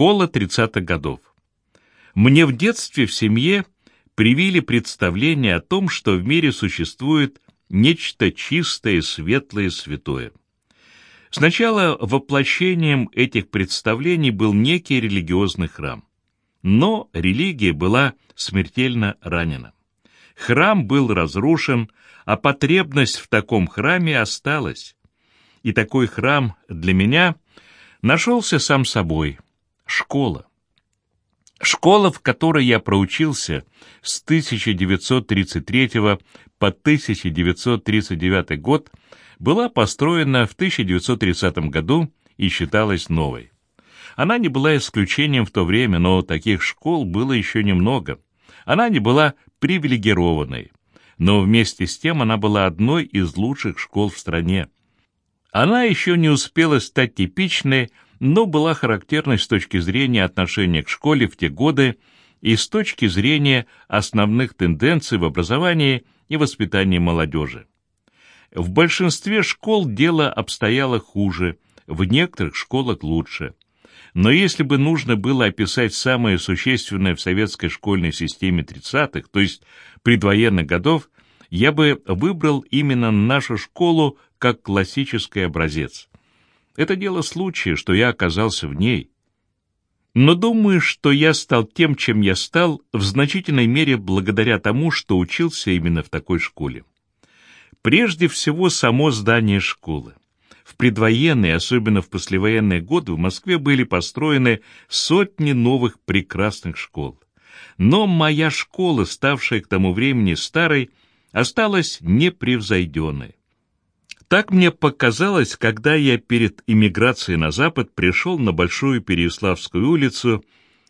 Школа 30-х годов. Мне в детстве в семье привили представление о том, что в мире существует нечто чистое, светлое, святое. Сначала воплощением этих представлений был некий религиозный храм. Но религия была смертельно ранена. Храм был разрушен, а потребность в таком храме осталась. И такой храм для меня нашелся сам собой — школа. Школа, в которой я проучился с 1933 по 1939 год, была построена в 1930 году и считалась новой. Она не была исключением в то время, но таких школ было еще немного. Она не была привилегированной, но вместе с тем она была одной из лучших школ в стране. Она еще не успела стать типичной, но была характерной с точки зрения отношения к школе в те годы и с точки зрения основных тенденций в образовании и воспитании молодежи. В большинстве школ дело обстояло хуже, в некоторых школах лучше. Но если бы нужно было описать самое существенное в советской школьной системе 30-х, то есть предвоенных годов, я бы выбрал именно нашу школу как классический образец. Это дело случая, что я оказался в ней. Но думаю, что я стал тем, чем я стал, в значительной мере благодаря тому, что учился именно в такой школе. Прежде всего, само здание школы. В предвоенные, особенно в послевоенные годы, в Москве были построены сотни новых прекрасных школ. Но моя школа, ставшая к тому времени старой, осталась непревзойденной. Так мне показалось, когда я перед эмиграцией на Запад пришел на Большую Переяславскую улицу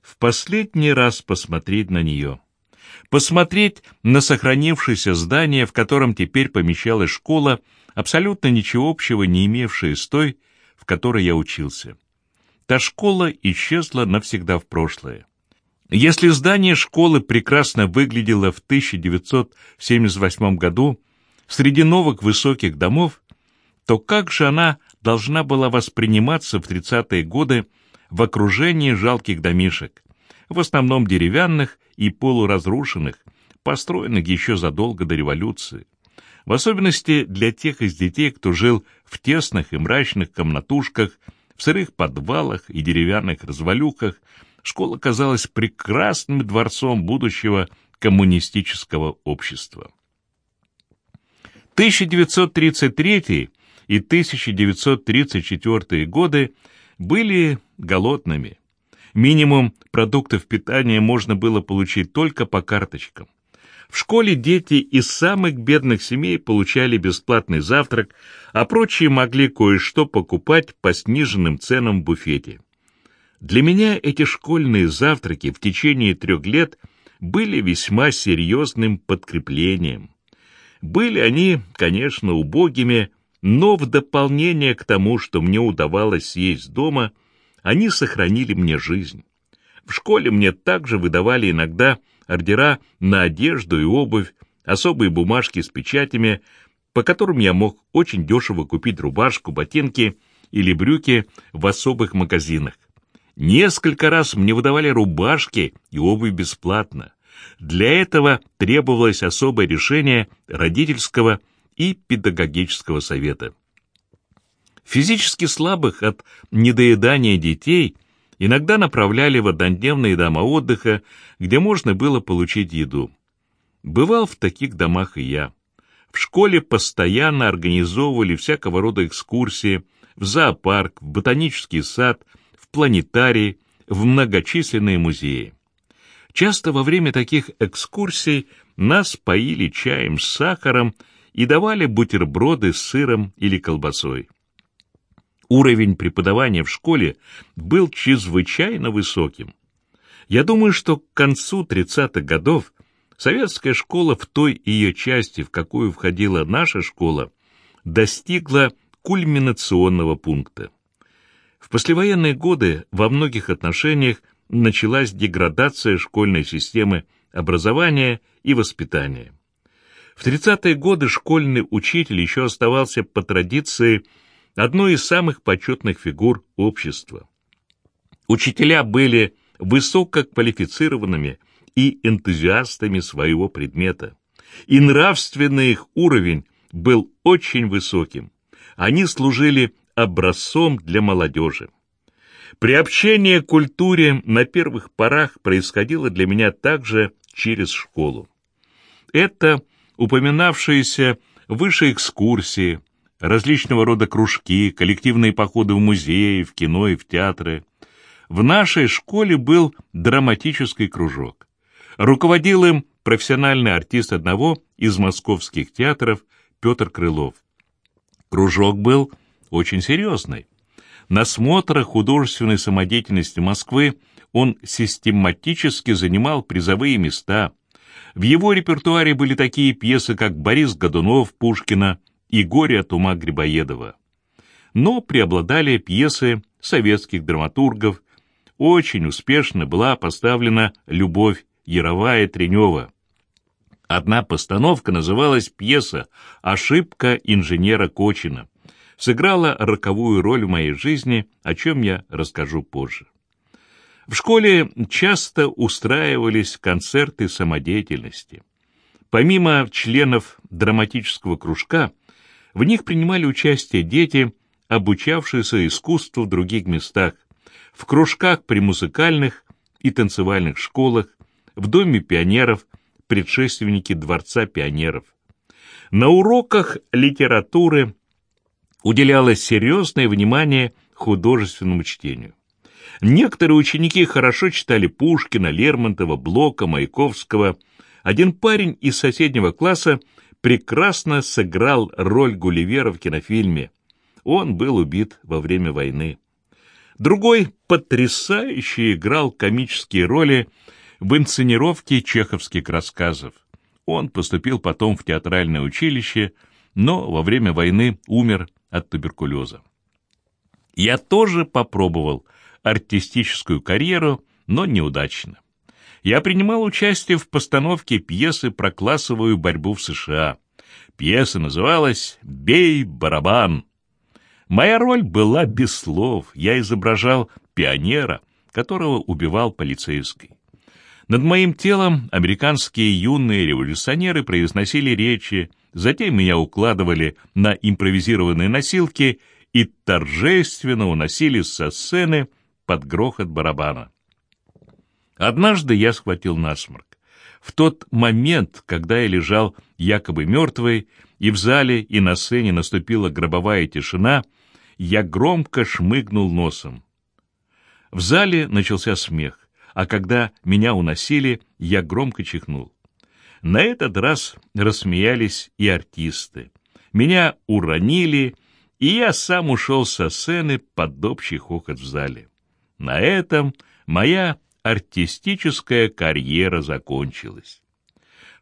в последний раз посмотреть на нее. Посмотреть на сохранившееся здание, в котором теперь помещалась школа, абсолютно ничего общего не имевшая с той, в которой я учился. Та школа исчезла навсегда в прошлое. Если здание школы прекрасно выглядело в 1978 году среди новых высоких домов, то как же она должна была восприниматься в 30-е годы в окружении жалких домишек, в основном деревянных и полуразрушенных, построенных еще задолго до революции? В особенности для тех из детей, кто жил в тесных и мрачных комнатушках, в сырых подвалах и деревянных развалюхах, школа казалась прекрасным дворцом будущего коммунистического общества. 1933 и 1934 годы были голодными. Минимум продуктов питания можно было получить только по карточкам. В школе дети из самых бедных семей получали бесплатный завтрак, а прочие могли кое-что покупать по сниженным ценам в буфете. Для меня эти школьные завтраки в течение трех лет были весьма серьезным подкреплением. Были они, конечно, убогими, но в дополнение к тому, что мне удавалось съесть дома, они сохранили мне жизнь. В школе мне также выдавали иногда ордера на одежду и обувь, особые бумажки с печатями, по которым я мог очень дешево купить рубашку, ботинки или брюки в особых магазинах. Несколько раз мне выдавали рубашки и обувь бесплатно. Для этого требовалось особое решение родительского и педагогического совета. Физически слабых от недоедания детей иногда направляли в однодневные дома отдыха, где можно было получить еду. Бывал в таких домах и я. В школе постоянно организовывали всякого рода экскурсии в зоопарк, в ботанический сад, в планетарий, в многочисленные музеи. Часто во время таких экскурсий нас поили чаем с сахаром и давали бутерброды с сыром или колбасой. Уровень преподавания в школе был чрезвычайно высоким. Я думаю, что к концу 30-х годов советская школа в той ее части, в какую входила наша школа, достигла кульминационного пункта. В послевоенные годы во многих отношениях началась деградация школьной системы образования и воспитания. В 30-е годы школьный учитель еще оставался по традиции одной из самых почетных фигур общества. Учителя были высококвалифицированными и энтузиастами своего предмета, и нравственный их уровень был очень высоким. Они служили образцом для молодежи. Приобщение к культуре на первых порах происходило для меня также через школу. Это упоминавшиеся выше экскурсии, различного рода кружки, коллективные походы в музеи, в кино и в театры. В нашей школе был драматический кружок. Руководил им профессиональный артист одного из московских театров Петр Крылов. Кружок был очень серьезный. На смотрах художественной самодеятельности Москвы он систематически занимал призовые места. В его репертуаре были такие пьесы, как «Борис Годунов» Пушкина и «Горе от ума Грибоедова». Но преобладали пьесы советских драматургов. Очень успешно была поставлена «Любовь» Яровая Тренева. Одна постановка называлась пьеса «Ошибка инженера Кочина» сыграла роковую роль в моей жизни, о чем я расскажу позже. В школе часто устраивались концерты самодеятельности. Помимо членов драматического кружка, в них принимали участие дети, обучавшиеся искусству в других местах, в кружках при музыкальных и танцевальных школах, в Доме пионеров, предшественники Дворца пионеров. На уроках литературы уделялось серьезное внимание художественному чтению. Некоторые ученики хорошо читали Пушкина, Лермонтова, Блока, Маяковского. Один парень из соседнего класса прекрасно сыграл роль Гулливера в кинофильме. Он был убит во время войны. Другой потрясающе играл комические роли в инсценировке чеховских рассказов. Он поступил потом в театральное училище, но во время войны умер от туберкулеза. Я тоже попробовал артистическую карьеру, но неудачно. Я принимал участие в постановке пьесы про классовую борьбу в США. Пьеса называлась «Бей барабан». Моя роль была без слов. Я изображал пионера, которого убивал полицейский. Над моим телом американские юные революционеры произносили речи, затем меня укладывали на импровизированные носилки и торжественно уносили со сцены под грохот барабана. Однажды я схватил насморк. В тот момент, когда я лежал якобы мертвый, и в зале и на сцене наступила гробовая тишина, я громко шмыгнул носом. В зале начался смех а когда меня уносили, я громко чихнул. На этот раз рассмеялись и артисты. Меня уронили, и я сам ушел со сцены под общий хохот в зале. На этом моя артистическая карьера закончилась.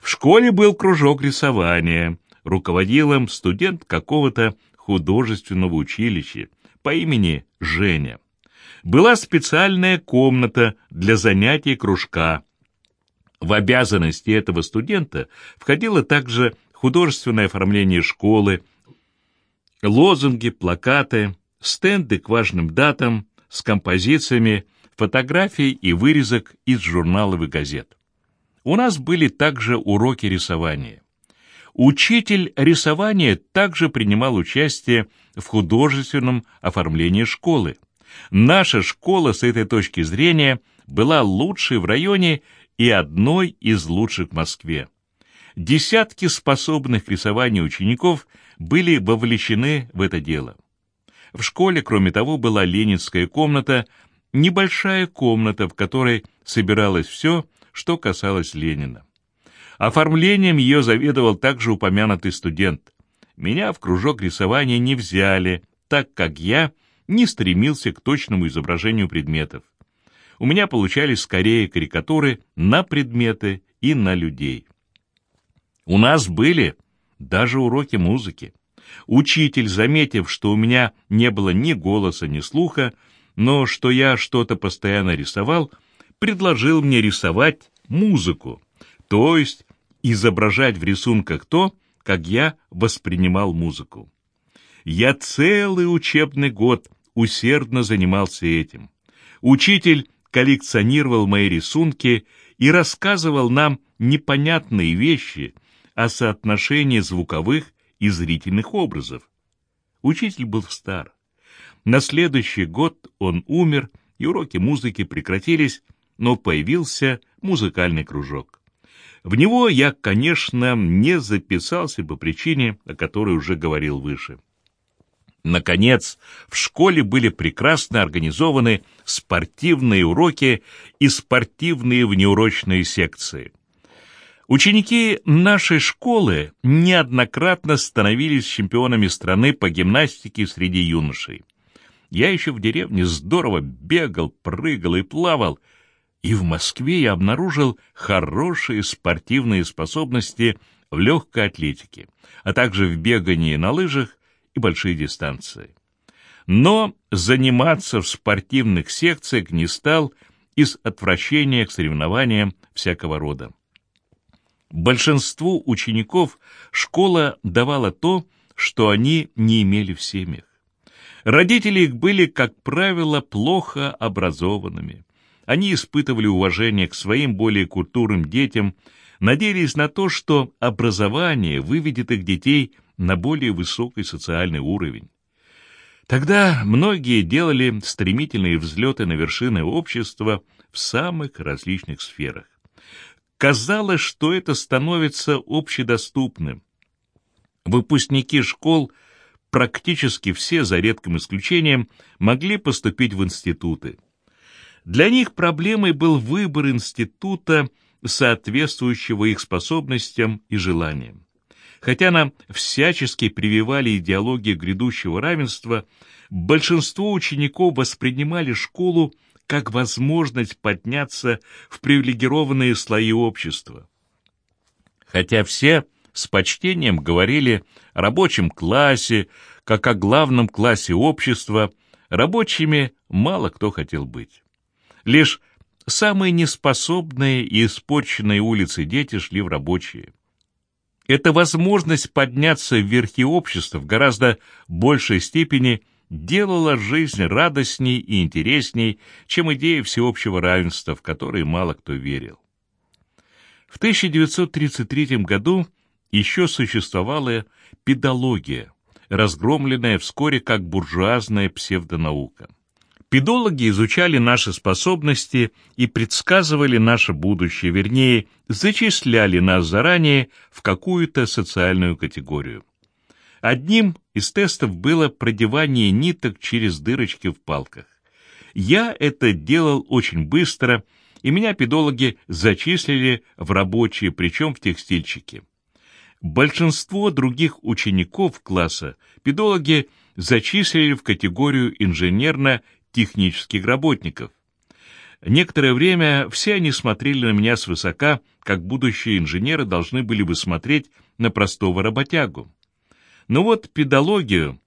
В школе был кружок рисования, руководил им студент какого-то художественного училища по имени Женя была специальная комната для занятий кружка. В обязанности этого студента входило также художественное оформление школы, лозунги, плакаты, стенды к важным датам с композициями, фотографий и вырезок из журналов и газет. У нас были также уроки рисования. Учитель рисования также принимал участие в художественном оформлении школы. Наша школа с этой точки зрения была лучшей в районе и одной из лучших в Москве. Десятки способных к рисованию учеников были вовлечены в это дело. В школе, кроме того, была ленинская комната, небольшая комната, в которой собиралось все, что касалось Ленина. Оформлением ее заведовал также упомянутый студент. Меня в кружок рисования не взяли, так как я не стремился к точному изображению предметов. У меня получались скорее карикатуры на предметы и на людей. У нас были даже уроки музыки. Учитель, заметив, что у меня не было ни голоса, ни слуха, но что я что-то постоянно рисовал, предложил мне рисовать музыку, то есть изображать в рисунках то, как я воспринимал музыку. Я целый учебный год усердно занимался этим. Учитель коллекционировал мои рисунки и рассказывал нам непонятные вещи о соотношении звуковых и зрительных образов. Учитель был стар. На следующий год он умер, и уроки музыки прекратились, но появился музыкальный кружок. В него я, конечно, не записался по причине, о которой уже говорил выше. Наконец, в школе были прекрасно организованы спортивные уроки и спортивные внеурочные секции. Ученики нашей школы неоднократно становились чемпионами страны по гимнастике среди юношей. Я еще в деревне здорово бегал, прыгал и плавал, и в Москве я обнаружил хорошие спортивные способности в легкой атлетике, а также в бегании на лыжах и большие дистанции. Но заниматься в спортивных секциях не стал из отвращения к соревнованиям всякого рода. Большинству учеников школа давала то, что они не имели в семьях. Родители их были, как правило, плохо образованными. Они испытывали уважение к своим более культурным детям, надеялись на то, что образование выведет их детей на более высокий социальный уровень. Тогда многие делали стремительные взлеты на вершины общества в самых различных сферах. Казалось, что это становится общедоступным. Выпускники школ, практически все, за редким исключением, могли поступить в институты. Для них проблемой был выбор института, соответствующего их способностям и желаниям. Хотя нам всячески прививали идеологию грядущего равенства, большинство учеников воспринимали школу как возможность подняться в привилегированные слои общества. Хотя все с почтением говорили о рабочем классе, как о главном классе общества, рабочими мало кто хотел быть. Лишь самые неспособные и испорченные улицы дети шли в рабочие. Эта возможность подняться в верхи общества в гораздо большей степени делала жизнь радостней и интересней, чем идея всеобщего равенства, в которой мало кто верил. В 1933 году еще существовала педология, разгромленная вскоре как буржуазная псевдонаука. Педологи изучали наши способности и предсказывали наше будущее, вернее, зачисляли нас заранее в какую-то социальную категорию. Одним из тестов было продевание ниток через дырочки в палках. Я это делал очень быстро, и меня педологи зачислили в рабочие, причем в текстильщики. Большинство других учеников класса педологи зачислили в категорию инженерно технических работников. Некоторое время все они смотрели на меня свысока, как будущие инженеры должны были бы смотреть на простого работягу. Но вот педологию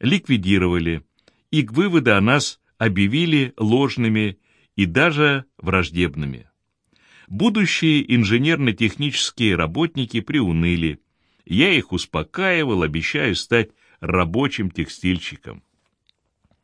ликвидировали, и к выводу о нас объявили ложными и даже враждебными. Будущие инженерно-технические работники приуныли. Я их успокаивал, обещая стать рабочим текстильщиком.